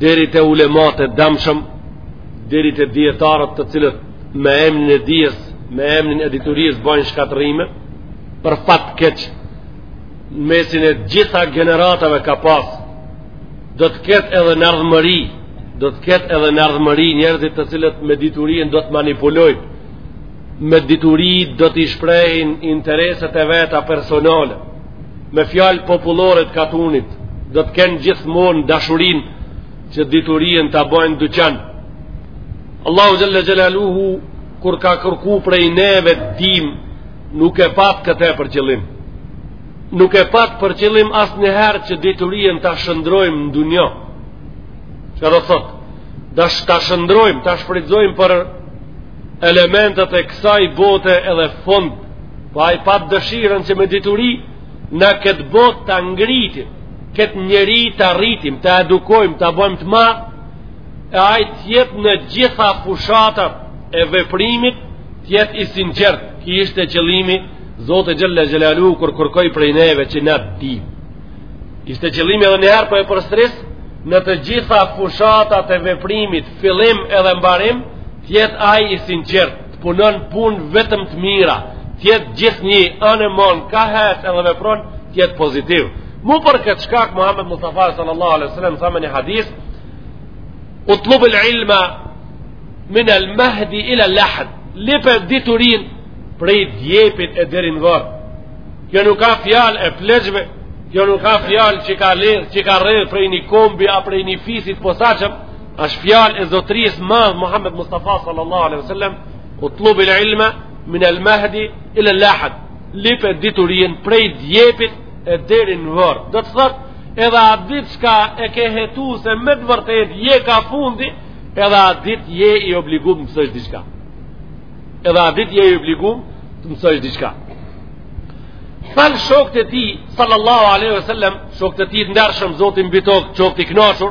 deri te ulemat e damshëm, deri te dietarët të cilët me emrin e dijes, me emrin e diturisë bëjnë shkatërrime, për fat keq në mesin e gjitha gjeneratave ka pas do të ketë edhe në ardhmëri do të ketë edhe në ardhmëri njerëzit të cilët me diturinë do të manipulojnë me dituri do t'i shprehin intereset e veta personale Me fjalë popullore të katunit, do të kenë gjithmonë dashurinë që diturien ta bojnë dyqan. Allahu xhele xhelaluhu, kur ka kërku prej neve të dimë, nuk e pat këte për qëllim. Nuk e pat për qëllim asnjëherë që diturien ta shndërrojmë në dunjo. Që do thotë, ta shndërrojmë, ta shfrytëzojmë për Elementet e kësaj bote edhe fund, po ai pat dëshirën që me dituri, në këtë botë ta ngritim, këtë njeri ta rritim, ta edukojmë, ta bojmë të madh, e ai të jetë në gjitha fushatat e veprimit, të jetë i sinqertë, ky ishte qëllimi, Zoti xhele xhelaluhu, kur kërkoi prej neve që ne të dimë. Ishte qëllimi edhe njëherë po e përsëris, në të gjitha fushatat e veprimit, fillim edhe mbarim, Të jetë ai i sinqertë, të punon punë vetëm të mira, të jetë gjithnjë anembanë, ka hec edhe vepron, të jetë pozitiv. Mu për këtë shkak Muhammed Mustafa sallallahu alaihi wasallam tha në hadith: "Utlub al-ilma min al-mahdi ila al-lahd." Lipe diturinë prej djepit e deri në varr. Kjo nuk ka fjalë e pleqve, kjo nuk ka fjalë që ka lind, që ka rrjedh prej një kombi a prej një fisi të posaçëm. është fjalë e zotërisë madh Muhammed Mustafa sallallahu alaihi wasallam utlub al-ilma min al-mahdi ila al-lahd lipe diturinë prej djepit e deri në vorr do të thotë edhe at ditë çka e ke hetu se me të vërtetë je ka fundi edhe at ditë je i obligum të mësosh diçka edhe at ditë je i obligum të mësosh diçka Thanë shokët e tij, sallallahu aleyhi ve sellem, shokët e tij të ndershëm, Zoti mbi to qoftë i knaqur,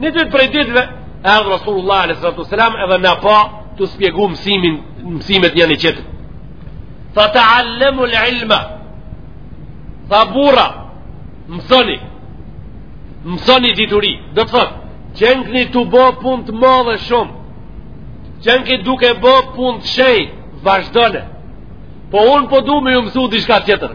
Një ditë prej ditëve, erdh Rasulullah a.s. edhe na pa tu shpjegu mësimin, mësimet njani-tjetrit. Tha teallemu el-ilma, tha burra, mësoni, mësoni dituri, do të thotë, qenkeni tu bo punë të madhe shumë, qenkeni duke bo punë të shenjtë, vazhdoni, po unë po du me ju mësu diçka tjetër.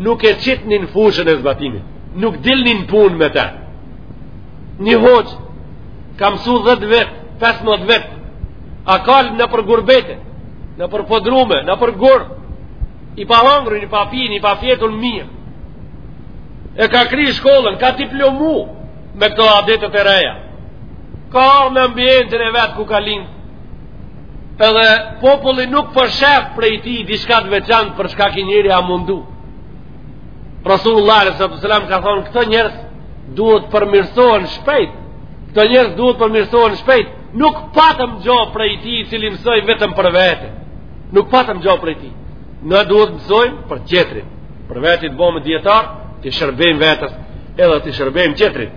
nuk e qitnin në fushën e zbatimit, nuk dilnin në punë me ta. Një hoxhë ka msu dhetë vjet, pesëmdhetë vjet, a kallë nëpër gurbete, nëpër podrume, nëpër gurë, i pa hangrun, i pa pinë, i pa fjetun mirë. E ka kry shkollën, ka diplomu me këto adetet e reja. Ka ardhë në ambientin e vet ku ka lindë, Edhe populli nuk po shef prej tij diçka të veçantë për shka ky njeri a mundu. Rasulullah sallallahu alaihi ka thonë këto njerëz duhet të përmirësohen shpejt. Këto njerëz duhet të përmirësohen shpejt. Nuk patëm gjo prej tij i cili mësoi vetëm për vete. Nuk patëm gjo prej tij. Ne duhet të mësojmë për tjetrin. Për vete të bohemi dijetar, t'i shërbejmë vetes, edhe t'i shërbejmë tjetrit.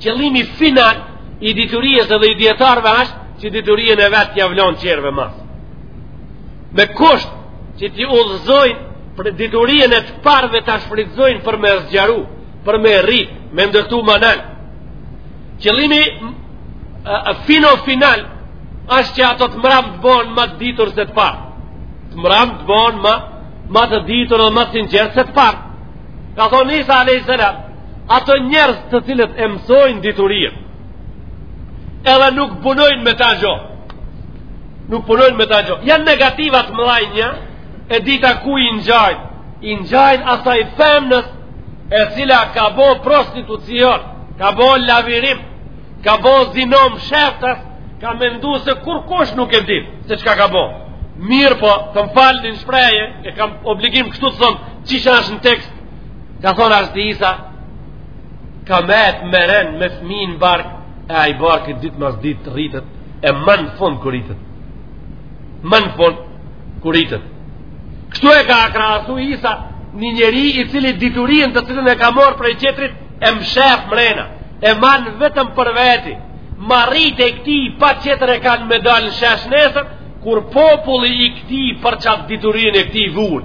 Qëllimi final i diturijës edhe i dijetarëve është që diturijën e vet t'jau lonë tjerve mas. Me kusht që t'i udhëzojnë për diturijën e të parëve ta shfrytëzojnë për me zgjaru, për me rrit, me ndërtu ma nalt. Qëllimi fino final është që ato të mramt të bon ma të ditur se të parët. Të mramt të bon ma, ma të ditur dhe ma të sinqertë se të parët. Ka thonë Isa a.s. ato njerëz të cilët e mësojnë diturinë edhe nuk punojnë me ta gjo nuk punojnë me ta gjo janë negativa të mdhaja një e dyta kujt i ngjajnë i ngjajnë asaj femnës e cila ka bo prostitucion ka bo lavirim ka bo zino msheftas ka mendu se kurkush nuk e dit se çka ka bo mirëpo të më falni një shprehje e kam obligim kështu të thonë qysh asht në tekst Ka thonë hazreti Isa, ka met me ren me fmi n'bark, e ai bark ditë mas dite rritet, e ma në fund koritet. Ma në fund koritet. Kështu e ka krahasu Isa, një njeri i cili diturien të cilën e ka morë prej qetrit, e mshef mrena, e man vetëm për veti, marret e këtij paqetër e kanë me dalë në shesh nesër, kur populli i këtij për qatë diturien e këtij vun,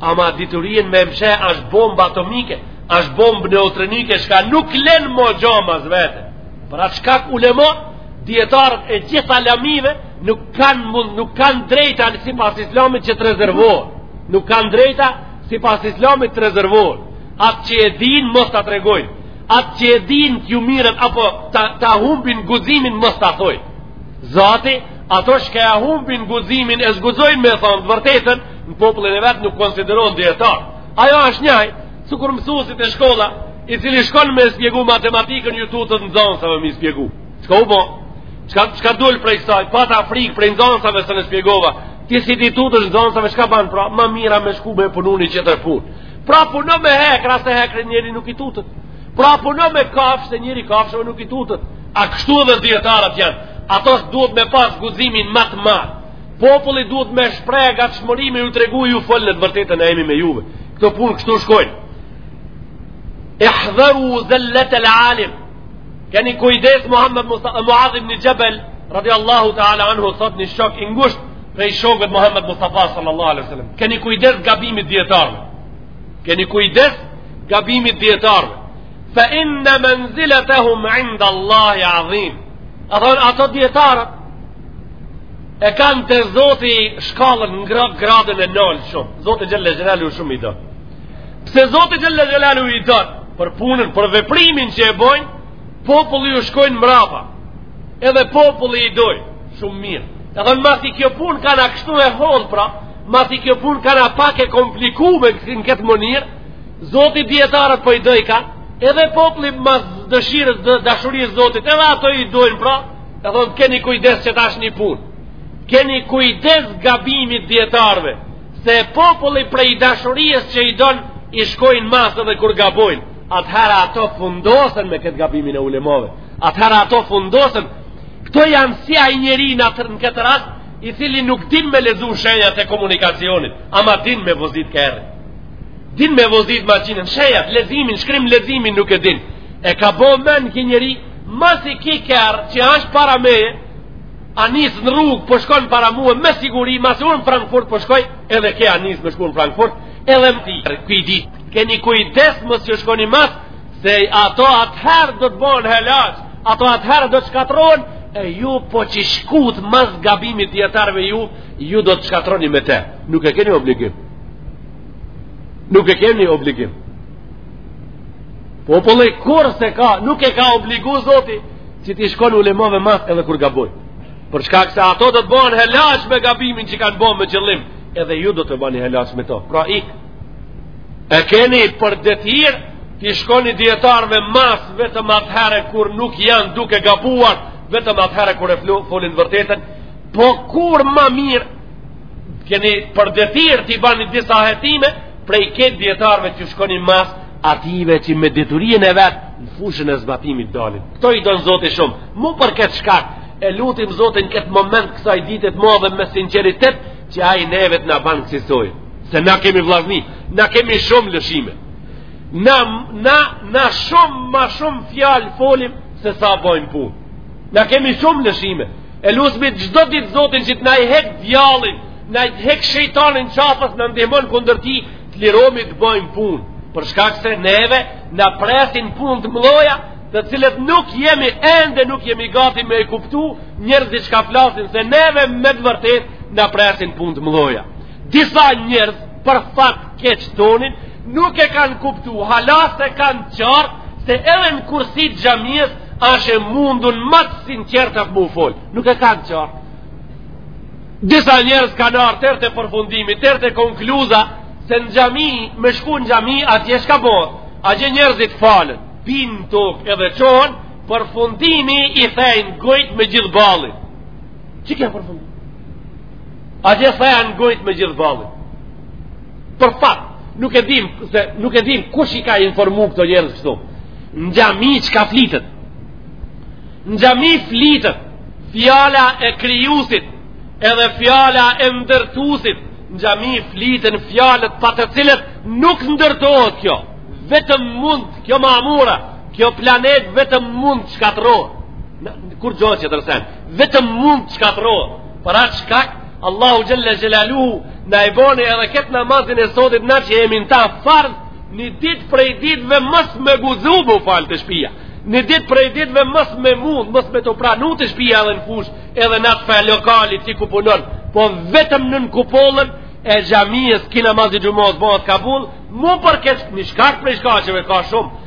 Ama diturien me mshef është bombë atomike, është bombë neutronike, shka nuk len mo gjo mas vete. Për atë shkak ulema, dijetarët e gjitha lamive, nuk kanë mund, nuk kanë drejta sipas islamit që të rezervohen. Nuk kanë drejta sipas islamit të rezervohen. Atë që e dinë, mos ta tregojnë. Atë që e dinë, t'ju mirren, apo ta, ta humbin guximin, mos ta thojnë. Zati, ato shka ja humbin guximin, e s'guxojnë me thonë, të vërtetën, në popullin e vet nuk konsiderohet dijetar. Ajo është njaj, sikur mësusi te shkolla, i cili shkon me spjegu matematikën, ju tutet nxanësave me spjegu. Çka u bo? Çka, çka dul prej kësaj? Pata frikë prej nxanësave, s'e spjegova. Ti si t'i tutesh nxanësave çka ban pra, ma mirë me shku me punu një tjetër punë. Pra puno me hekra se hekrit njeri nuk i tutet. Pra puno me kafshë se njeri kafshëve nuk i tutet. A kështu edhe dijetarët janë. Ato duhet me pas guximin ma të madh. Populli duhet me shpreh gatishmëri me ju tregu ju folne të vërtetën e jemi me juve. Këto punë kështu shkojnë. Ihdheru zel-letel alim. Keni kujdes Muhammed Muadh ibni Xhebel, radi Allahu ta'ala anhu, thot një shok i ngushtë prej shokëve të Muhammed Mustafa sallallahu alaihi sallam. Keni kujdes gabimit të dijetarve. Keni kujdes gabimit të dijetarve. Fa inna menziletehum inda Allahi adhim. A thonë ato dijetarët, e kanë te zoti shkallën gra gradën e nolt shumë zoti xhel-le xhelaluhu shumë i do pse zoti xhel-le xhelaluhu i do për punën, për veprimin që e bojnë populli ju shkojnë mrapa edhe populli i dojnë shumë mirë e thonë masi kjo punë kanka kështu e hollë pra masi kjo punë kanka pak e komplikume në këtë mënyrë zoti dijetarët po i dojka edhe populli mas dëshirës dhe dashurisë zotit edhe ato i dojnë pra Ka thonë, keni kujdes qe tash një punë. Keni kujdes gabimit të dijetarve, se populli prej dashurisë që i don, i shkojnë mas edhe kur gabojnë. Atëhera ato fundosen me këtë gabimin e ulemave. Atëhera ato fundosen. Këto janë si ai njeri në atë në këtë rast, i cili nuk din me lexu shenjat e komunikacionit, ama din me vozit kerr. Din me vozit maqinën, shenjat, leximin, shkrim leximin nuk e din. E ka bo men ky njeri, Masi ky kerr që është para meje a nisë në rrugë po shkon para mue Me siguri Masi unë në Frankfurt po shkoj Edhe ky a nisë me shku në Frankfurt Edhe më ti Këj di Keni kujdes mos i shkoni mas Se ato atëherë do të bohen helaq Ato atëherë do të shkatrrohen E ju po që shkut Mas gabimit të dijetarve ju Ju do të shkatrroni me te Nuk e keni obligim Nuk e keni obligim Populli kurrë s'e ka, nuk e ka obligu zoti, që t'i shkon ulemave mas edhe kur gabojnë. Për shkak se ato do të bohen helaq me gabimin që kanë bo me qëllim, edhe ju do të bani helaq me to. Pra ik, e keni për detyrë, t'i shkoni dijetarve mas vetëm atëherë kur nuk janë duke gabuar, vetëm atëherë kur e folin të vërtetën, po kur ma mirë keni për detyrë t'i bani disa hetime prej këtë dijetarve që shkoni mas atyve që me diturien e vet në fushën e zbatimit dalin këto i don zoti shumë mu për këtë shkak e lutim zotin në këtë moment kësaj ditet madhe me sinqeritet që ai nevet na ban kësisoj se na kemi vllazni na kemi shumë lëshime na, na, na shumë ma shumë fjalë folim se sa bojmë punë na kemi shumë lëshime E lusmi çdo ditë Zotin që të na i hek djallin, na i hek shejtanin qafës na ndihmon kundër tij, të liromi të bojmë punë. Për shkak se neve na presin punë të mëdhoja, të cilat nuk jemi ende nuk jemi gati me e kuptu, njerëzit çka flasin se neve me të vërtetë na presin punë të mëdhoja. Disa njerëz për fat keq tonin nuk e kanë kuptu, hala s'e kanë qartë se edhe në kursi të xhamisë Ash e mundun ma të sinqertat m'u folë. Nuk e kanë qartë. Disa njerëz kanë ardhë deri te përfundimi, deri te konkluza, se në xhami, me shku në xhami, atje çka bohet. Atje njerëzit falen, bin tokë edhe çohen, përfundimi i thejnë gujtë me gjithë ballin. Që ke përfundimi? Atje thejnë gujtë me gjithë ballin? për fat nuk e dim se nuk e dim kush i ka informu këto njerëz kështu në xhami çka flitet në xhami flitet fjala e krijusit edhe fjala e ndërtusit në xhami fliten fjalët pa të cilat nuk ndërtohet kjo vetëm mund kjo mamura kjo planet vetëm mund shkatërrohet kur gjohë që të rësen vetëm mund shkatërrohet për atë shkak Allahu xhelle xhelaluhu na e boni edhe këtë namazin e sotit na që jemi në ta farz një ditë prej ditve mos me guxu m'u falë te shpia një ditë prej ditve mos me mund mos me t'u pranu te shpia edhe në fushë edhe në atë lokal ti ku punon po vetëm nën kupolën e xhamisë ky namazi xhumos bëhet kabull mu për këtë një shkak prej shkaqeve ka shumë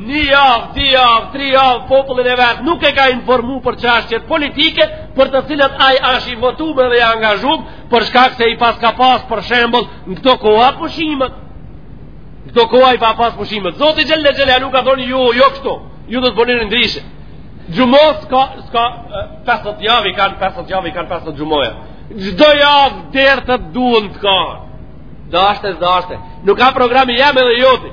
Një javë, dy javë, tri javë, popullin e vet nuk e ka informu për çashtjet politike për të cilat ai ashtë i votum edhe i angazhum për shkak se i pas ka pas për shembull në këto koha pushimet. Në këto koha i pa pas pushimet. Zoti xhelle xhela nuk ka thonë ju, jo, jo kështu, ju do të bëni ndryshe. Xhumo s'ka, s'ka, 50 javë i kanë, 50 javë i kanë, 50 xhumoja. Çdo javë, dertet duhen të kahen. Dashte, s'dashte. Nuk ka programi jem edhe joti.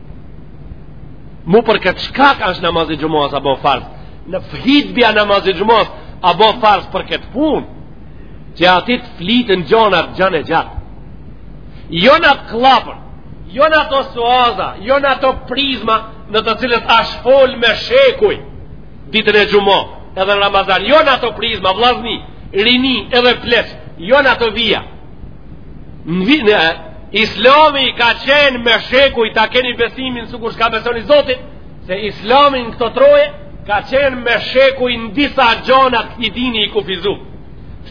mu për këtë shkak ashtë namazi i xhumas a bo farz hytbja namazi i xhumas a bo farz për këtë punë që aty të fliten gjanat gjan e gjatë jo në atë kllapër jo në ato suaza jo në ato prizma në të cilat ashtë fol me shekuj ditën e xhuma edhe në Ramazan jo në ato prizma vllazni rini edhe pleq jo në ato vija Në vine, islami ka qenë me shekuj ta keni besimin së kur shka besoni zotit, se islami në këto troje ka qenë me shekuj në disa gjana t'këtij dini i kufizu.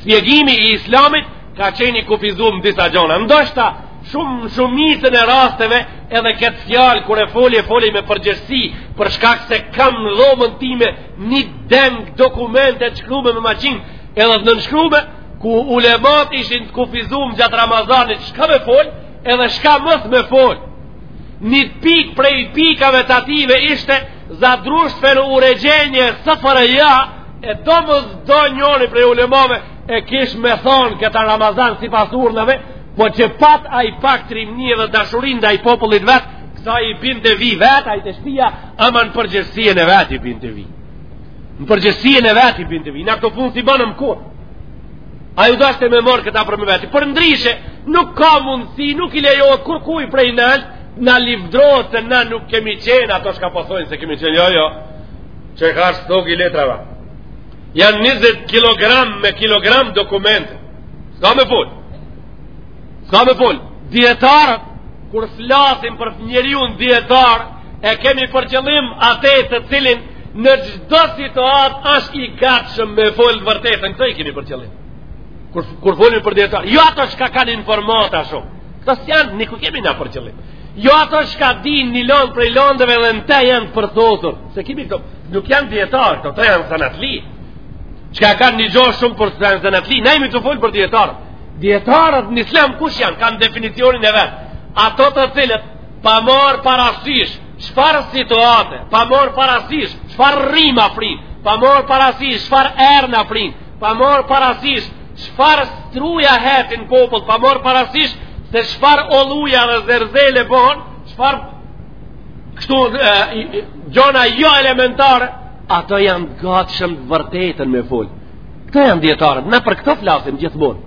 Spjegimi i islamit ka qenë i kufizu në disa gjana. Ndoshta, shumë shumicën e rasteve edhe këtë fjalë kur e foli e foli me përgjegjësi për shkak se kam n'dhomën time një deng dokumente të shkrume me maqinë edhe të nënshkrume ku ulemat ishin të kufizum gjatë Ramazanit, çka me fol, edhe çka mos me fol. Një pikë prej pikave të atyve ishte za drushtveno uregjenje SFRJ-a, e domosdo njoni prej ulemave e kish me thanë këta n'Ramazan sipas urdhnave, po që pat ai pak trimni dhe dashuri ndaj popullit vet, kësaj i binte vi vetë, ai te shpia, ama n'përgjegjësinë e vet i binte vi. Në përgjegjësinë e vet i binte vi, na këto punë s'i banim kurrë. Ai u dashte me marrë këta përmi veti. Përndryshe, nuk ka mundësi, nuk i lejohet kurkuj prej nesh të livdrohet se na nuk kemi qenë, ato çka po thojnë se kemi qenë, jo, jo, qe ka është togu i letrave. Janë 20 kg me kilogram dokumente. S'ka me fol. S'ka me fol. Dijetarët, kur flasim për njeriun dijetar, E kemi për qëllim atë të cilin në çdo situatë është i gatshëm me fol t'vërtetën, këto i kemi për qëllim. Kur kur folim për dijetarë, jo ato çka kanë informata shumë. Këto s'janë, nuk i kemi na për qëllim. Jo ato çka dinë një landë prej landëve dhe në te janë përsosur. S'i kemi këto, nuk janë dijetarë, këto janë zanatli. Çka kanë një gjë shumë por zanatli, na jemi tu fol për dijetarë. Dijetarët në Islam kush janë? Kanë definicionin e vet. Ato të cilët pa marrë parasysh çfarë situate, pa marrë parasysh çfarë rryma fryn, pa marrë parasysh çfarë erna fryn, pa marrë parasysh çfarë struja hecin n'popull, pa marrë parasysh se çfarë olluja dhe zerzele bohen, çfarë kështu gjana jo elementare, ato janë gatshëm t'vërtetën me fol. Këto janë dijetarët, na për këto flasim gjithmonë.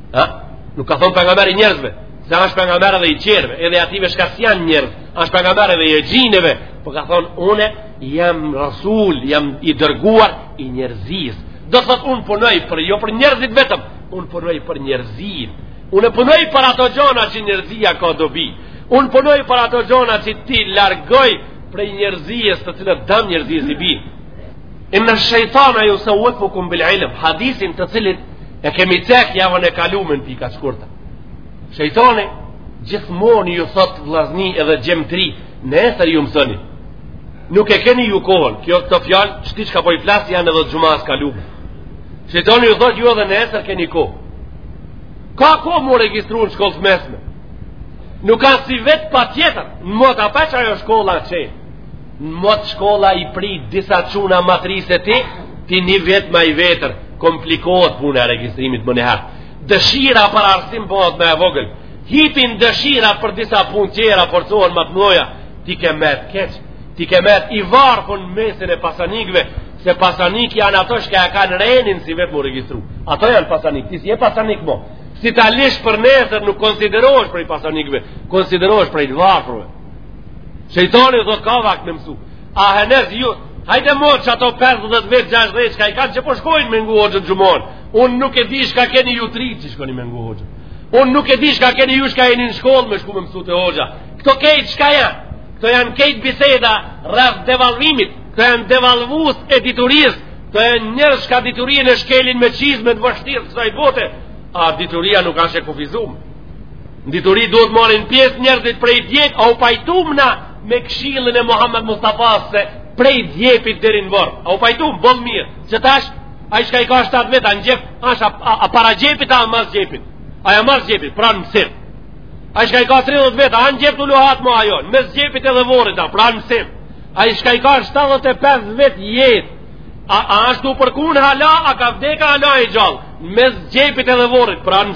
Ha? Nuk ka thonë pejgamber i njerëzve, se është pejgamber edhe i tjerve, edhe atyve shka s'janë njerëz, është pejgamber edhe i xhineve, po ka thonë, une jam rasul, jam i dërguar i njerëzis. Do thotë, unë punoj për jo për njerëzit vetëm, unë punoj për njerëzin. Unë punoj për ato gjona që njerëzia ka dobi. Unë punoj për ato gjona që t'i largoj prej njerëzies të cilët dam njerëzies i binë. Inne shejtana jusevvifukum bil ilm, hadisin të cilit E kemi cek javën e kalume në pika shkurta. Shejtoni, gjithmoni ju thot vllazni edhe gjemëtri, nesër ju mësoni. Nuk e keni ju kohën, kjo këto fjalë, qëti çka po i flas janë edhe xhumas kalume. Shejtoni ju thot ju edhe nesër keni kohë. Ka kohë m'u registru në shkollë të mesme. Nuk a sivjet patjetër, në mot apet qajo shkolla qenë. Në mot shkolla i prit disa çuna ma t'ri se ti, ti një vjet ma i vjetër, komplikohet puna e registrimit më njëherë. Dëshira për arsim bonet ma e vogël. Hipin dëshira për disa punë tjera, forcohen ma t'mdhaja, ti ke met keq, ti ke met i varfër në mesin e pasanikve, se pasanik janë ato shka e kanë renin sivjet m'u registru. Ato janë pasanik, ti s'je pasanik mo. Si ta lish për nesër nuk konsiderohesh prej pasanikve, konsiderohesh prej të varfërve Shejtani thot ka vakt me mësu. A henez ju, hajde mo që ato 50 vjet 60 çka i kanë që po shkojnë me ngu hoxhën xhumon. Unë nuk e di shka keni ju t'ri që shkoni me ngu hoqën. Unë nuk e di shka keni ju shka jeni në shkollë me shku me mësu te hoxha. Këto kejt shka janë? Këto janë kejt biseda rreth devalvimit. Këto janë devalvus e diturisë. Këto janë njerëz shka diturien e shkelin me çizme të vështirë kësaj bote. A dituria nuk asht e kufizume. Në dituri duhet marrin pjesë njerëzit prej djep, a u pajtum na me këshillën e Muhammed Mustafas se prej djepit deri në vorr. A u pajtum boll mirë, qetash ai shka i ka 7 vjet a n'djep, as a, a, a para djepit a mas djepit. A ja mas djepit pra në mësim. Ai shka i ka 30 vjet a n'djep tu luhat mo a jo, mes djepit edhe vorrit a pra në mësim. Ai shka i ka 75 vjet jetë. A, a asht tu përkun hala, a ka vdek a hala i gjallë, mes djepit edhe vorrit, pra në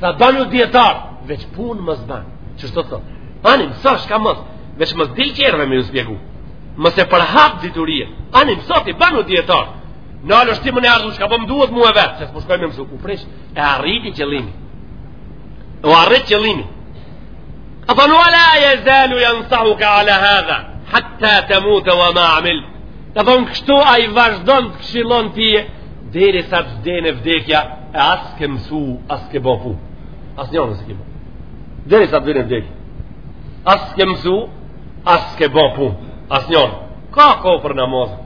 Tha banu dijetar Veç pun mos ban Qështu të thot Ani mëso shka mëson Veç mos dil tjerve me ju spjegu Mos e përhap diturien Ani mëso ti banu dijetar Në alë është ti më në ardhë Shka po më duhet mu e vetë Se s'po shkoj me mësu ku prish E arriti qëllimi E arrit qëllimi A fe la jezalu jensahuke ala hadha Hatta temute wa ma amilte thonë kështu ai vazhdon të këshillon tije Deri sa të vjen vdekja e as ke mësu, as ke bo punë. Asnjënën s'e ke bo. Deri sa të vjen vdekja. As ke mësu, as ke bo punë. Asnjënën. Ka kohë për namaz.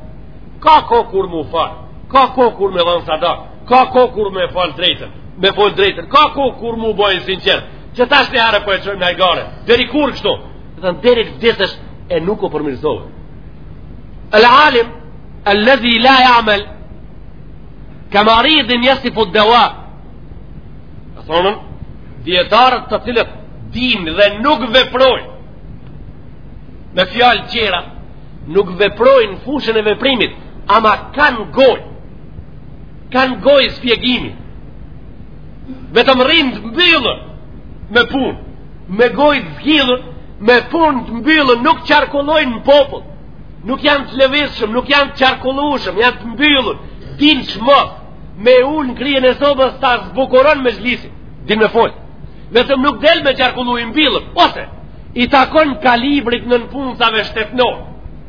Ka kohë kur m'u fal. Ka kohë kur me dhanë sadaka. Ka kohë kur me fol drejtën. Me fol drejtën. Ka kohë kur m'u bo i sinqertë. Qe tash ni herë po e çojmë në gare. Deri kur kështu. Dhe në deri të vdesësh e nuk u përmirësove. El alim, Alladhi la ya'mal ka maridin yasifu ad-dawa. Thonë dijetarët të cilët dinë dhe nuk veprojnë me fjalë tjera, nuk veprojnë fushën e veprimit, ama kanë gojë. Kanë gojë spjegimi. Vetëm rrinë të mbyllën me punë, me gojë të zgjidhën, me punë të mbyllën nuk qarkullojnë në popull. Nuk janë të lëvizshëm, nuk janë të qarkullueshëm, janë të mbyllur. Din çmos me ul në kryen e sobës ta zbukuron mexhlisin. Din me fol. Vetëm nuk del me qarkullu i mbyllur, ose i takon kalibrit nëpunësave shtetnor.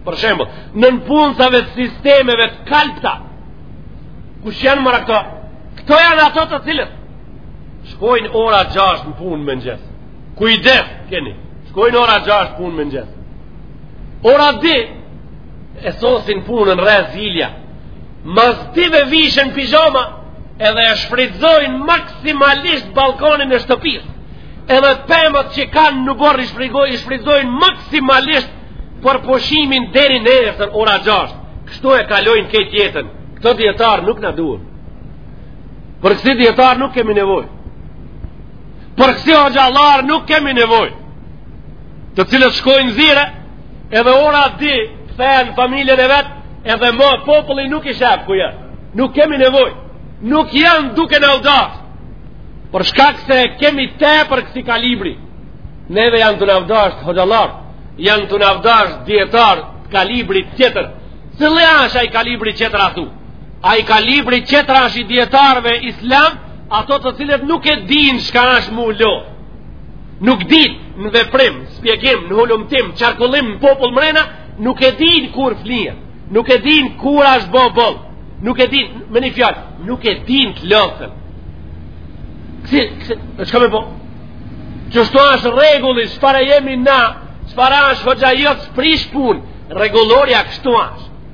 Për shembull, nëpunësave të sistemeve të kalpta. Kush janë mor këto? Këto janë ato të cilët shkojnë ora 6 në punë mëngjes. Kujdes, keni. Shkojnë ora 6 punë mëngjes. Ora 2, e sosin punën rreh zilja. Mas dive vishen pizhama, edhe e shfridzojnë maksimalisht balkonin e shtëpisë. Edhe pemët që kanë në oborr i shfridzojnë maksimalisht për pushimin deri nesër ora 6. Kështu e kalojnë këtë jetën. Këto dijetarë nuk na duhet. Për kësi dijetarë nuk kemi nevojë. Për kësi hoxhallarë nuk kemi nevoj Të cilët shkojnë në zire Edhe ora di Kthehen n'familjen e vet Edhe ma populli nuk i shef ku janë Nuk kemi nevoj Nuk janë duke na u dasht Për shkak se kemi tepër kësi kalibri Neve janë tu na u dasht hoxhallarë Janë tu na u dasht dijetarë Kalibri tjetër Cili asht ai kalibri tjetër atu Ai kalibri tjetër është i dijetarëve islam, ato të cilët nuk e din çka është m'u lodh. Nuk din në veprim, spjegim, në hulumtim, qarkullim, në popull mrena, nuk e din kur flijnë, nuk e din kur është bo boll, nuk e din, me një fjalë, nuk e din të lodhen. Kësi, kësi, e çka me bo? Qështu është rregulli, çfare jemi na, çfare është hoxha jot, s'prish punë, rregullorja kështu është.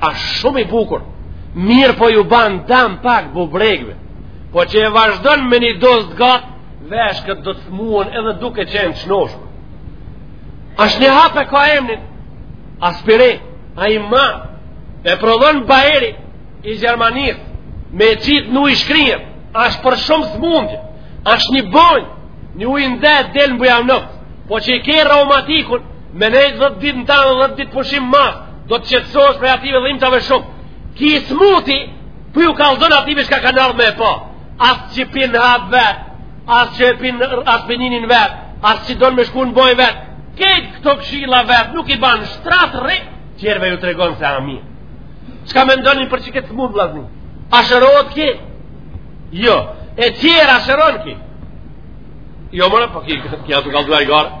A shumë i bukur Mirëpo ju ban dam pak bubregve Po qe e vazhdon me një dozë të gatë Veshkët do të smuhen edhe duke qenë shnoshë është një hap e ka emnin Aspirin Ai ma E prodhon Bajeri i Gjermanisë Me qitë në uj shkrihet është për shumë smundje është një banjë Një ujë n'dhe del në Bujanovc Po qe i ke raumatikun Me nejtë dhetë ditë në tanë dhetë ditë pushim ma Do të qetësohesh prej atyve dhimtave shumë. Ky i smuti, po po ju kallzon atyve shka kanë ardhë me e pa. As që pin hap vetë, as që pin aspirinin vetë, as që don me shku në banjë vetë. Krejt këto këshilla vetë, nuk i ban n'shtrat rri, tjerve ju tregon se a mirë. Shka mendoni për qe këtë smutë vllazni? A shërohet ky? Jo, e tjerët a shëron ky? Jo, mëra, po ky, ky tu kallzua i garë.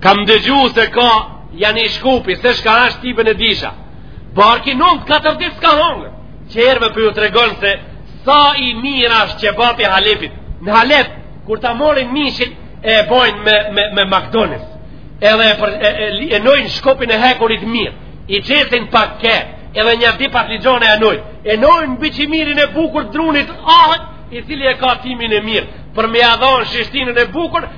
Kam dëgju se ka janë i shkupi, se shka ashtë tipën e disha. Barki nëmë të katër ditë s'ka hongër. Tjerve po po ju tregon se sa i mirë ashtë qebapi i Halepit. Në Halep, kur ta marrin mishin, e bojnë me, me, me magdanoz. Edhe e, për, e, e, e nojnë shkopin e hekurit mirë. I qesin pak ke, edhe nja dy patligjone e nojnë. E nojnë mbi qimirin e bukur drunit ahit, i cili e ka timin e mirë. Për me ja dhonë shishtinën e bukur,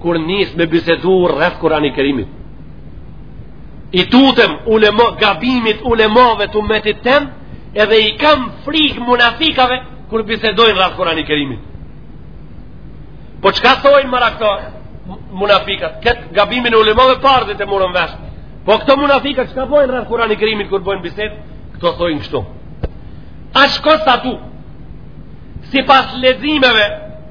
kur nis me bisedu rreth Kurani Kerimit. I tutem ulema gabimit ulemave të umetit tem, edhe i kam frikë munafikave kur bisedojnë rreth Kurani Kerimit. Po çka thonë mara këto munafikat? Kët gabimin e ulemave parë e morëm vesh. Po këto munafika çka bojnë rreth Kurani Kerimit kur bojnë bisedë? Këto thonë kështu. A shkon sa tu? Sipas leximeve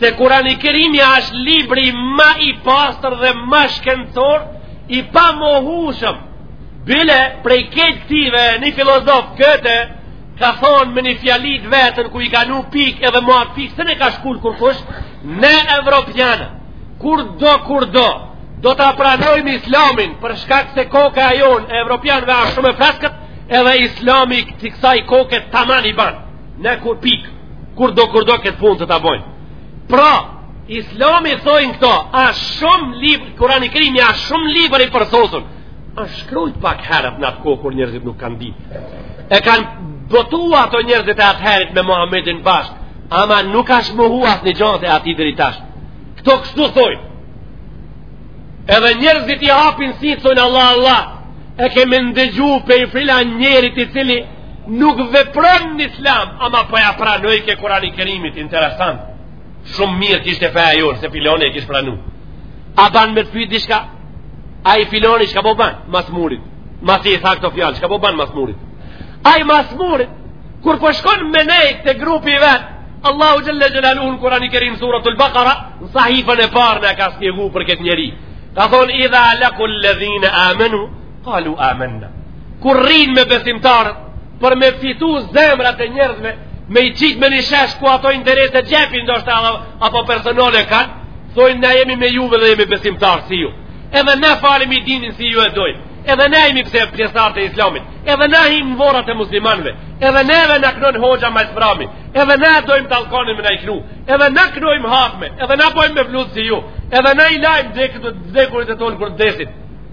Se kurani kerimi është libri ma i pastër dhe ma shkencor i pamohushëm. Bile prej krejt këtyve një filozof këte ka thonë me një fjali të vetën ku i ka vnu pikë edhe ma pikë s'un e ka shkul kurkush ne evropianët. Kurdo, kurdo, do ta pranojmë islamin për shkak se koka jonë e evropianëve a shumë e freskët edhe islami këti kësaj koke taman i ban. Në kur pik, kurdo kurdo këtë punë do ta bojnë. Pra, Islami thojnë këto, a shumë libër, kurani kerimi, a shumë libër i përsosun, a shkrujt pak herët në atë kohë kur njerëzit nuk kanë ditë. E kanë botu ato njerëzit e atëherit me Muhamedin bashkë, ama nuk ashtë mohu asnjë gjo e atij deri tash. Këto kështu thojnë. Edhe njerëzit i hapin sytë thojnë Allah, Allah, e kemi ndëgju prej filan njerit i cili Nuk vepron në islam, ama po ja pranoj ke kurani kerimit, interesant. Shumë mirë kishte feja jonë, se filoni e kish pranu. A ban me të pyjt diçka? Ai filoni çka po ban? Mas murit. Masi tha këto fjalë, çka po ban mas murit? Ai mas murit, kur po shkon me nejt te grupi vet, Allahu xhelle xhelaluhu në kurani kerim suratul Bekara, në sahifën e parë na ka spjegu për këtë njeri. Ka thonë, idha lakul-ledhine amenu, Kalu amenna. Kur rrinë me besimtarët, për me fitu zemrat e njerëzve, me i qitë me një shesh ku ato interes të xhepit, ndoshta, apo personal e kanë, thojnë na jemi me juve dhe jemi besimtarë si ju. Edhe na falemi, dinin si ju e dojmë. Edhe na jemi pjestartë e islamit. Edhe na jemi në vorrat e muslimanve. Edhe neve na kënon hoxha ma s'mrami. Edhe na dojmë talkinin me na e knu. Edhe na kënojmë hatme. Edhe na bojmë mevlud si ju. Edhe na i lajmë të vdekurit e tonë kur desin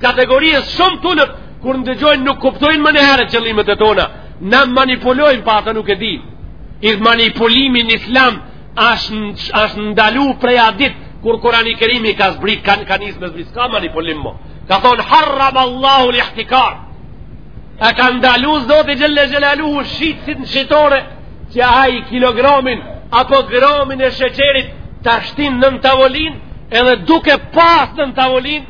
Kategorisë shumë tonët kur na dëgjojnë nuk kuptojnë menjëherë qëllimet e tona. Na manipulojnë po ata nuk e dinë. Manipulimi në islam është ndalu prej a dit kur Kurani i Kerimi ka zbrit ka ka nisë me zbrit. S'ka manipulim mo. Ka thonë harram Allahu lihtikar. E ka ndalu Zoti xhelle xhelaluhu shitësit në shitore që ai kilogramin apo gramin e sheqerit ta shtin nën tavolinë edhe duke pas nën tavolinë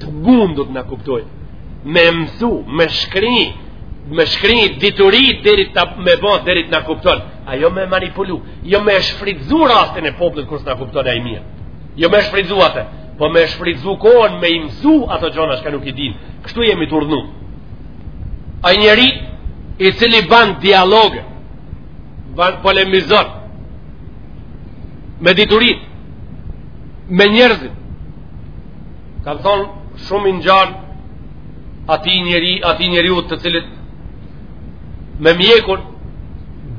të mund të na kuptojë me mësu, me shkri me shkri dituri deri të me bo, deri të na kupton a jo me manipulu jo me shfrytzu rastin e popullit kur s'na kupton ai mirë jo me shfrytzu atë po me shfrytzu kohën me i mësu ato gjona çka nuk i din kështu jemi të urdhnu ai njeri i cili ban dialog ban polemizon me diturit me njerëzit Kanë thonë shumë i ngjan atij njeri, atij njeriut të cilit me mjekun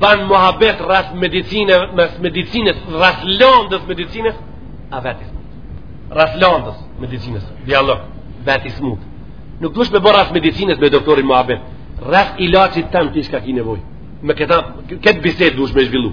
ban muhabet rreth medicine, mes medicinës, rreth londës medicinës, a vet i smut. Rreth londës medicinës, dialog, vet i smut. Nuk dush me bo rreth medicinës me doktorin muhabet, rreth ilaçit tand ti çka ki nevojë. Me këta, këtë bisedë dush me zhvillu.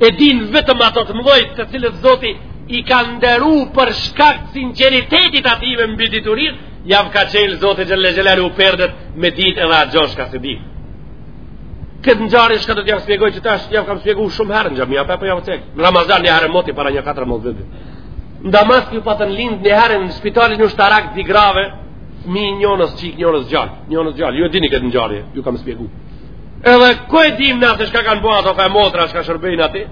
e din vetëm ato të mëdhojt të cilët zoti i ka nderu për shkak të sinqeritetit atyve mbi diturin, jav ka çelë zoti xhelle xhelaluhu perdet me dit edhe atë gjo çka s'e di. Këtë ngjarje çka do t'jav spjegoj qetash, jav kam spjegu shumë herë në xhami, apet po jav cek. Në Ramazan një herë moti para një 4 mot dhe dhe. Në Damask ju patën lind një herë në spitalin ushtarak dy grave fmi, njënës çikë, njënës djalë, njënës djalë, ju e dini këtë ngjarje, ju kam spjegu. Edhe ku e dim na se çka kanë bërë ato fëmijë motra që shërbejnë aty?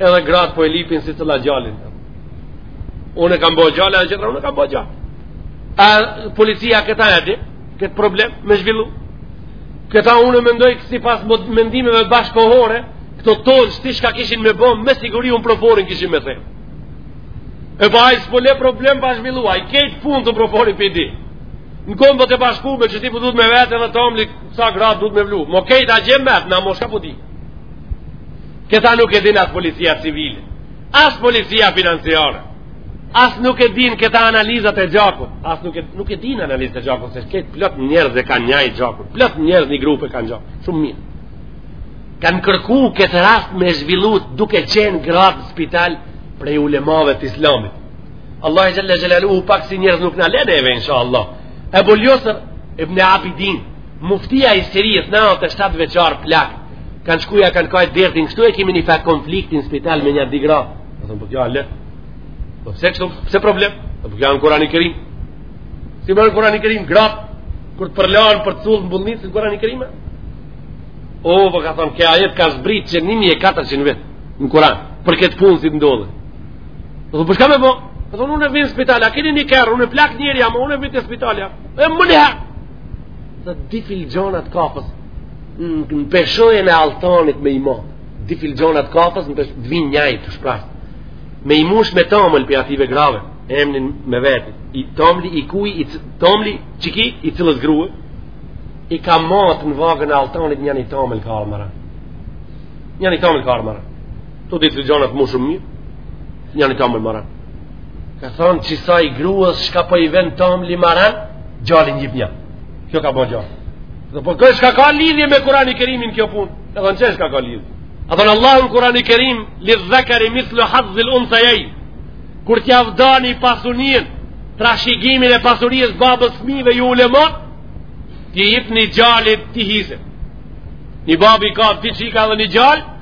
Edhe gratë po e lipin secila djalin. Unë kam bërë djalë, edhe tjetra unë kam bërë djalë. A policia këta e di? Këtë problem me zhvillu? Këta unë mendoj se sipas mendimeve bashkëkohore, këto tonë shti shka kishin me bo, me siguri UNPROFOR-in kishin me thirrë. Epo ai s'po le problem pa zhvillu, ai krejt punët UNPROFOR-i po i di. Në Kombet e Bashkume që ti po duhet me vetë edhe tomlin, Sa gradë duhet me vlu? Mo kejt a gjem me na mo shka po di. Këta nuk e din as policia civile, as policia financiare, as nuk e din këta analizat e gjakut, as nuk e, nuk e din analizat e gjakut, se këtë plot njerëz e kanë njaj gjakut, plot njerëz një grup e kanë gjakut, shumë mirë. Kanë kërku këtë rast me zhvillu duke qenë gratë n'spital prej ulemave të islamit. Allahu xhelle xhelaluhu pa kësi njerëz nuk na len neve, insha Allah. Ebul Jusr ibn Abidin, muftia i Sirisë, 97 vjeçar plak, kanë shku ja, kanë kajtë derdin, kështu e kemi njëfarë konflikti n'spital me nja dy gra. Ka thonë, po kjo a lehtë, po pse kështu, pse problem? A po kjo a në Kurani Kerim? Si më në Kurani Kerim, gratë, kur të përlahen për cull në bollnicë, si në Kurani Kerim, O, po ka thonë, ky ajet ka zbrit qe 1400 vjet në Kuran, për këtë punë si të ndodhe. Dhe për shka me bo? Dhe unë vij në spital, a keni një kerr, unë plak njeri jam, unë vij te spital, ja. E më një herë. Dhe dy filxhana t'kafes, në peshojën e alltanit me i matë. Dy filxhana t'kafes, në peshojë, dhe vinë njaj të shprazët. Me i mush me tamël prej atyne grave, emnin me vetë. I tamli i kujt, i tamli, që ki, i cilës grue, i ka matë në vagën e alltanit njani tamël ka ardhë ma ranë. Njani tamël ka ardhë ma ranë. Të dy filxhanat mush shumë mirë, njani tamël ma i ranë. Ka thonë kësaj grues shka po i vjen tamli ma ranë, djalin jipnia. Kjo ka bo djalë. Dhe po shka ka lidhje me Kurani Kerimin kjo punë, e thonë qysh s'ka lidhje. A thotë Allahu në Kurani Kerim, lidh-dhekeri mithlu hadhdhil unthejejn, kur t'ja ndani pasuninë, trashigimin e pasurisë babës fmive ju ulemat, t'i jipni djalit dy hise. Një babë i ka dy çika dhe një djalë,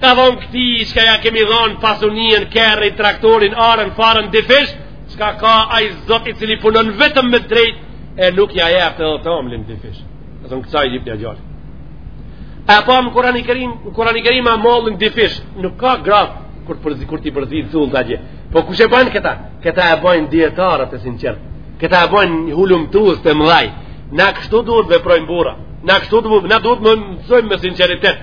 Ka thonë këtij shka ja kemi dhonë pasuninë, kerrin, traktorin, arën, farën, dyfish, shka ka ai Zot i cili punon vetëm me drejtë, e nuk ja jep edhe tomlin dyfish. E thonë kësaj jipnia djalin. E po në Kurani Kerim, Kurani Kerim a mallin dyfish, nuk ka gra kur, përzi, kur ti përzi të thullë të gje. Po kush e banë këta? Këta e banë dijetarët e sinqertë. Këta e banë hulumtuesit e mëdhaj. Na kështu duhet t'veprojmë burra. Na kështu duhet, na duhet me mësojmë me sinqeritet.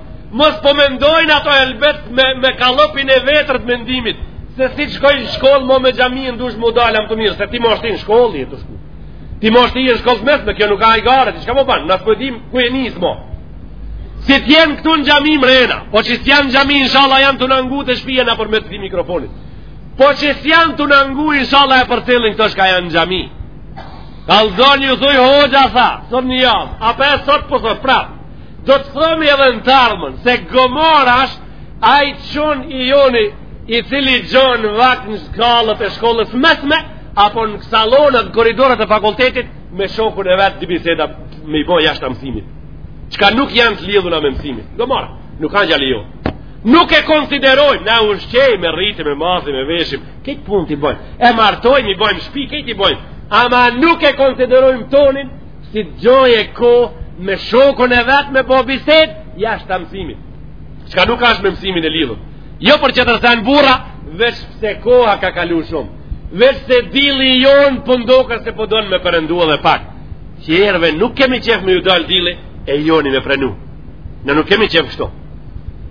Mos po mendojnë ato elbet me, me kallëpin e vjetër t'mendimit, se si të shkojnë n'shkollë mo me xhaminë dush më dalam të mirë, se ti mos ti në shkollë jetë shku. Ti mos ti në shkollë t'mesme, kjo nuk ka i gare, ti çka po ban, na s'po dim ku e nisë mo. Si të jenë këtu në xhami mrena, po qe se s'janë n'xhami, inshallah janë tu na ngu te shpija nëpërmjet mikrofonit. Po qe se s'janë tu na ngu, inshallah e përcjellin këta çka janë n'xhami. Kallzoni ju thuj hoxha tha, sot një jam, a pe sot po sot prapë. Do të thomi edhe në tarmën, se gomar asht ai çun i joni i cili gjon vakt në shkallët e shkollës mesme, apo në sallonat, në korridoret e fakultetit, me shokun e vet dy biseda me i bo jashtë mësimit. Çka nuk janë të lidhuna me mësimin. Gomar, nuk kanë djalë jo. Nuk e konsiderojmë, na ushqejmë, e rritim, e mathim, e veshim, kejt punët i bojmë. E martojmë, i bojmë shpi, kejt i bojmë. Ama nuk e konsiderojmë tonin, si të gjojë kohë me shokun e vet me bo bisedë jashta mësimit çka nuk ashtë me mësimin e lidhun jo për qetër sen burra veç pse koha ka kalu shumë veç pse dilli jonë po m'doket se po don me perëndu edhe pak tjerve nuk kemi qef me ju dalë dilli e joni me prenu na nuk kemi qef kështu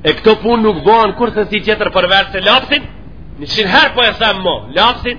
e këto punë nuk bon kursesi qetër përveç se lapsin njëqind herë po e them me lapsin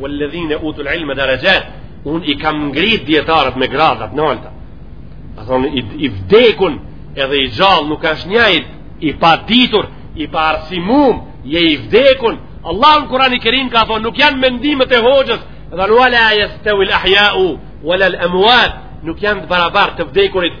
Walladhina utul ilma darajat. Un i kam ngrit dietarët me gradat t'nalta. Ka thon i, i vdekun edhe i gjallë nuk është njëjtë, i paditur, i paarsimum, je i vdekun. Allah në Kurani Kerim ka thon nuk janë mendimet e hoxhës, dhe wala yastawi al-ahya'u wala al-amwat, nuk janë të barabartë të vdekurit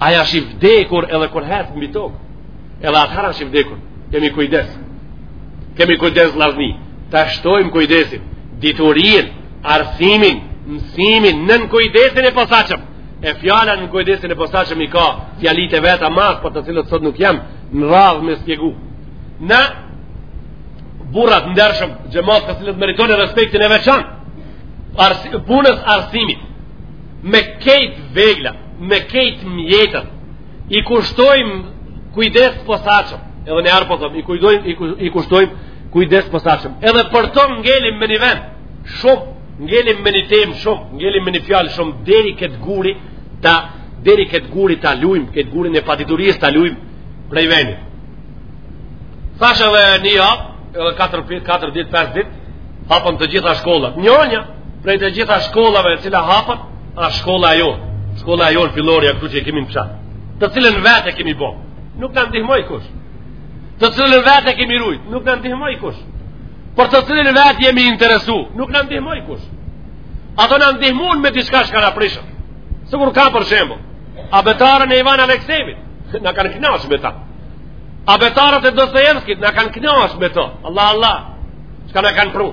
Ai është i vdekur edhe kur hec mbi tokë. Edhe atëherë është i vdekur. Kemi kujdes. Kemi kujdes vllazni. Ta shtojmë kujdesin, diturinë, arsimin, mësimin nën kujdesin e posaçëm. E fjala nën kujdesin e posaçëm i ka fjalit e veta mas për të cilat sot nuk jam në radhë me spjegu. Na, burra t'ndershëm, xhemat të cilët meritoni respektin e veçantë. Arsi, punës arsimit me kejt vegla me kejt mjetet i kushtojmë kujdes t'posaçëm edhe niherë po them i, kujdojm, i, ku, i kushtojmë kujdes t'posaçëm edhe për to ngelim me një vend shumë ngelim me një temë shumë ngelim me një fjalë shumë deri këtë guri ta deri këtë guri ta lujmë këtë gurin e paditurisë ta lujmë prej vendit thashë edhe një javë edhe 4 ditë 5 ditë hapen të gjitha shkollat një një Prej të gjitha shkollave e cila hapet, asht shkolla e jonë, shkolla e jonë fillorja këtu që e kemi në pshat, të cilën vetë e kemi bo, nuk na ndihmoi kush, të cilën vetë e kemi rujt, nuk na ndihmoi kush, për të cilën vetë jemi interesu, nuk na ndihmoi kush, ato na ndihmun me diçka çka na prishën, sikur ka për shembull, abetaren e Ivan Aleksevit, na kanë knaq me ta, abetaret e Dostojevskit, na kanë knaq me ta, Allah, Allah, çka na kanë pru,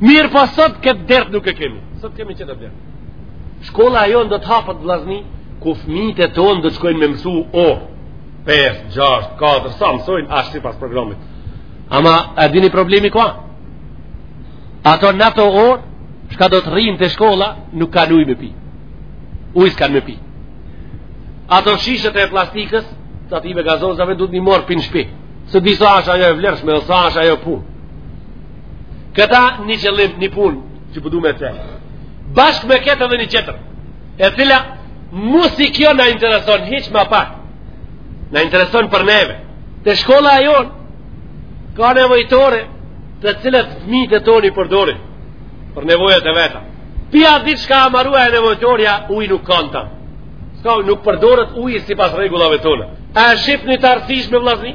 Mirëpo sot këtë dert nuk e kemi. Sot kemi qetër dert. Shkolla jonë do të hapet vllazni, ku fmijtë tonë do të shkojnë me mësu orë, 5, 6, 4, sa mësojnë, asht sipas programit. Ama, e dini problemi ku â? Ato në ato orë, çka do të rrinë te shkolla, nuk kanë ujë me pi. Ujë s'kanë me pi. Ato shishet e plastikës, të atyne gazozave, duhet me i marrë prej n'shpi. S'e di sa asht ajo e vlefshme, dhe sa asht ajo punë. këta një qëllim një punë që budu me bashkë me këtë edhe një qetër e cila musi kjo na intereson hiq ma pak na intereson për neve te shkolla jonë ka nevojtore të cilat fmijtë tonë i përdorin për nevojët e veta prej ditës çka â maru ajo nevojtorja uj nuk ka n'ta nuk përdoret uj sipas rregullave tona a e shifni t'arsyshme vllazni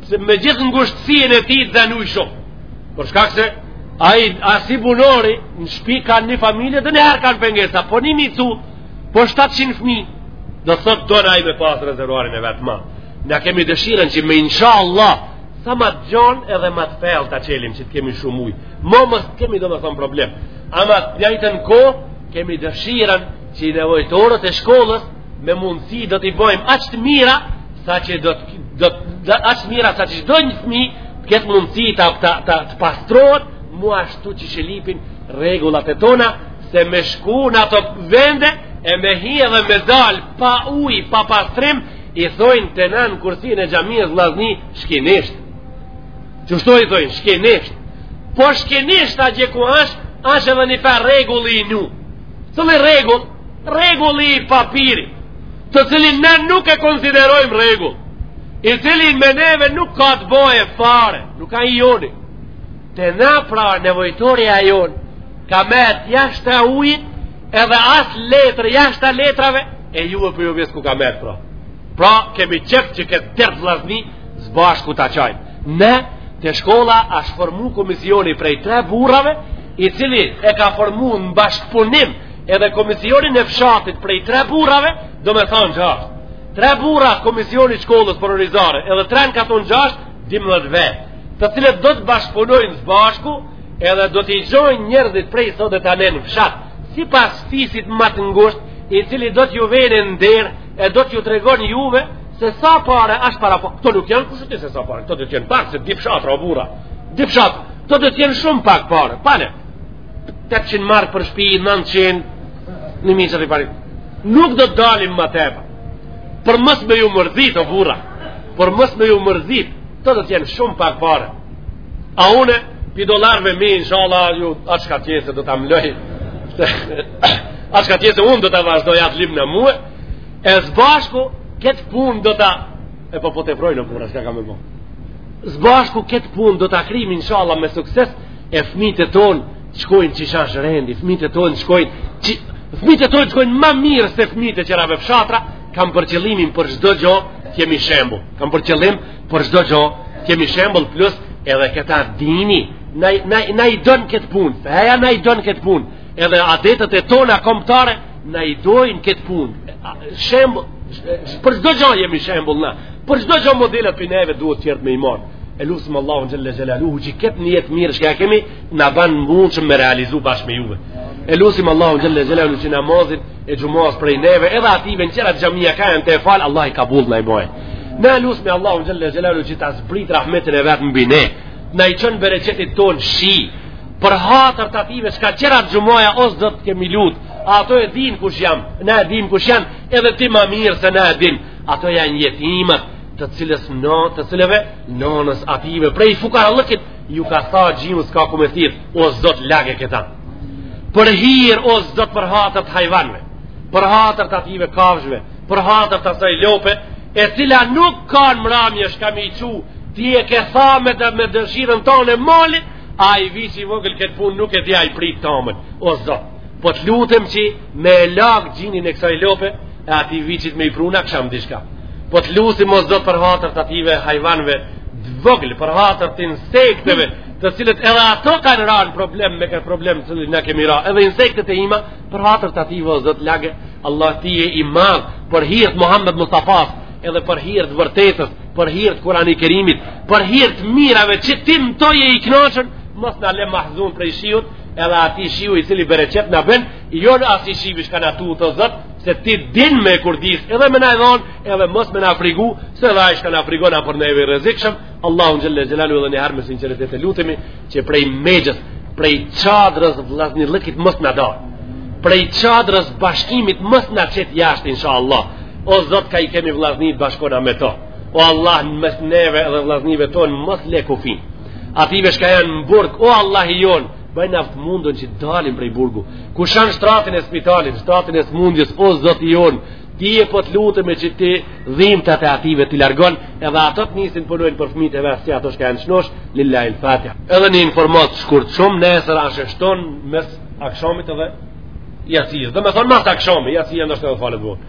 Se me gjithë ngushtësinë e tij të dhen ujë shumë. Për shkak se ai asi bunori në shpi kanë një familje edhe njëherë kanë pengesa. Po një një cu, po 700 fmi, do thotë do na ai me pasë rezervarin e vet ma. Na kemi dëshirën që me inshallah, sa ma të gjonë edhe ma të fellë ta çelim që të kemi shumë ujë. Mo mos të kemi domethonë problem. Ama n'të njajtën kohë, kemi dëshirën që i nevojtoret e shkollës me mundësi do t'i bojmë aq të mira sa që do të do të aq të mira sa që çdo një fëmijë të ketë mundësi të, të, të, të pastrohet mu ashtu qysh e lypin rregullat e tona se me shku në ato vende e me hi edhe me dal pa ujë pa pastrim i thojnë te na n'kursin e xhamisë vllazni shkinisht qështu i thojnë shkinisht po shkinisht a diku asht asht edhe njëfarë rregulli i nu cili rregull Rregulli i papiri, të cilin ne nuk e konsiderojmë rregull, i cili me neve nuk ka të boje fare, nuk â i joni. Te na pra nevojtorja e jonë, ka metë jashta ujit, edhe as letrë jashta letrave, e ju e për ju ves ku ka metë pra. Pra kemi qef që këtë dert vllazni, zbashku ta qajmë. Ne, te shkolla, ashtë formu komisioni prej tre burrave, i cili e ka formu në bashkëpunim, Edhe komisionin e fshatit prej tre burrave, domethonë gjashtë. Tre burra komisioni shkollës për Orizare, edhe tre në katon gjashtë, dimdhet vetë. Të cilët do të bashkëpunojnë së bashku, edhe do t'i gjojnë njërzit prej sot e tanen në fshat, sipas fisit më të ngusht, i cili do t'ju vejnë në derë, e do t'ju tregon juve, se sa pare ashtë parapa, këto nuk janë kushdi se sa pare, këto do t'jenë pak, se di fshatra, burra, di fshat, këto do t'jenë shumë pak pare, pane, 800 mark për shpi 900 nimijë që të parit nuk do të dalim më tepër për mos me ju mërzit o burra për mos me ju mërzit këto do të jenë shumë pak pare a une pi dollarve mi inshalla ju atë shka t'jese do ta mloj atë shka t'jese unë do ta vazhdoj atë limni mue e zbashku këtë pun do të e po po të vroj në burra s'ka ka me bo zbashku këtë pun do ta krim inshalla me sukses e fëmijët e ton shkojnë çish ash rendi, fëmijët e ton shkojnë çi fëmijët e ton shkojnë më mirë se fëmijët e qerave fshatra, kam për qëllim për çdo gjë t'jemi shembull. Kam për qëllim për çdo gjë t'jemi shembull plus edhe këtë dini, na na na i don kët punë, feja na i don kët punë, edhe adetët e tona kombëtare na i dojnë kët punë. Shembull për çdo gjë jemi shembull na. Për çdo gjë modelat për neve duhet të jetë më i marrë. e lusëm Allahun xhelle xhelaluhu që këtë nijet mirë shka kemi na ban mundë që me realizu bashkë me juve e lusëm Allahun xhelle xhelaluhu që namazin e xhumas prej neve edhe ative në qerat xhamija ka janë te falë Allahi kabull na i bojë ne lusëm Allahun xhelle xhelaluhu që ta zbrit rahmetin e vetë mbi ne na i çon bereqetit tonë shi për hatër të ative shka qerat xhumaja o Zot të kemi lutë ato e din kush jan, na e din kush janë, edhe ti më mirë se na e din. Ato janë jetimat, të cilës në të cilëve nënës ative prej fukarallëkit ju ka tha gjini s'ka ku me thith o zot lage këta për hirë o zot për hatër të hajvanve për hatër të ative kafshve për hatër të asaj lope e cila nuk ka n'mramje shka me i çu ti e ke tha me, dhe, me dëshirën tonë e mali ai viçi vogël këtë pun nuk e di ai prit tamël o zot po të lutem që me e lagë gjinin e kësaj lope e ati viçit me i pru n'aksham dishka po të lusim o Zot për hatër të ative hajvanve t'vogël për hatër të insekteve të cilët edhe ato kanë ra n'problem me këtë problem të cilët ne kemi ra edhe insektet e ima për hatër të ative o Zot lage Allah ti je i madh për hir të Muhammed Mustafas edhe për hir të vërtetës për hir të Kurani Kerimit për hir të mirave që tim toj e i knoqën mos na le mahzun prej shiut edhe ati shiu i cili bereqet na bjen, jo asi shiu shka na tutë Zot, se ti din me kurdis, edhe me na e dhonë, edhe mos me na frigu, se edhe ai shka na frigon për neve i rrezikshëm, Allahun xhel-le xhelaluhu edhe njëherë me sinqeritet e lutemi, që prej megjës, prej çadrës vllaznillëkit mos na da, prej çadrës bashkimit mos na qet jashtë, insha Allah, o Zot ka i kemi vllazni bashkona me to, o Allah në mes neve edhe vllaznive tonë mos le kufin, ative shka janë në burg o Allah i jonë bëjau të mundun që dalin prej burgu kush janë shtratin e spitalit shtratin e smundjes o Zoti jonë ti e po të lutemi që ti dhimtat e ative t'i largon edhe ato të nisin punojnë për fmit e vet si ato shka janë shnosh lil-lahi el Fatiha edhe një informatë shkurt shumë nesër ashe shton mes akshamit edhe jacijës domethonë mas akshamit jacija ndoshta edhe falet vonë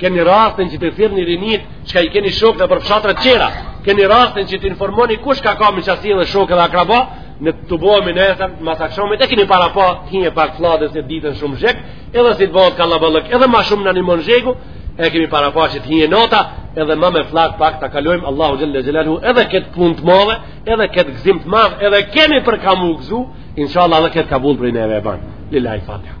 Keni rastin që të thirrni rinit çka i keni shokë nëpër fshatrat tjera. Keni rastin që të informoni kush ka kam i qasin dhe shokë edhe akraba të bohemi nesër, mas akshamit, e kemi parapa të hijë pak flad se ditën shumë zheg, edhe si të bohet kallaballëk, edhe ma shumë në një mon zhegu, e kemi parapa që të hijë nata, edhe ma me flad pak ta kalojmë Allahu xhel-le xhelaluhu edhe këtë punë të madhe, edhe këtë gzim të madh, edhe kemi për ka m'u gzu, inshallah edhe këtë kabul prej neve e ban. Lil-lahi Fatiha.